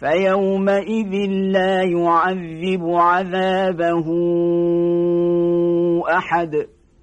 فيومئذ لا يعذب عذابه أحد.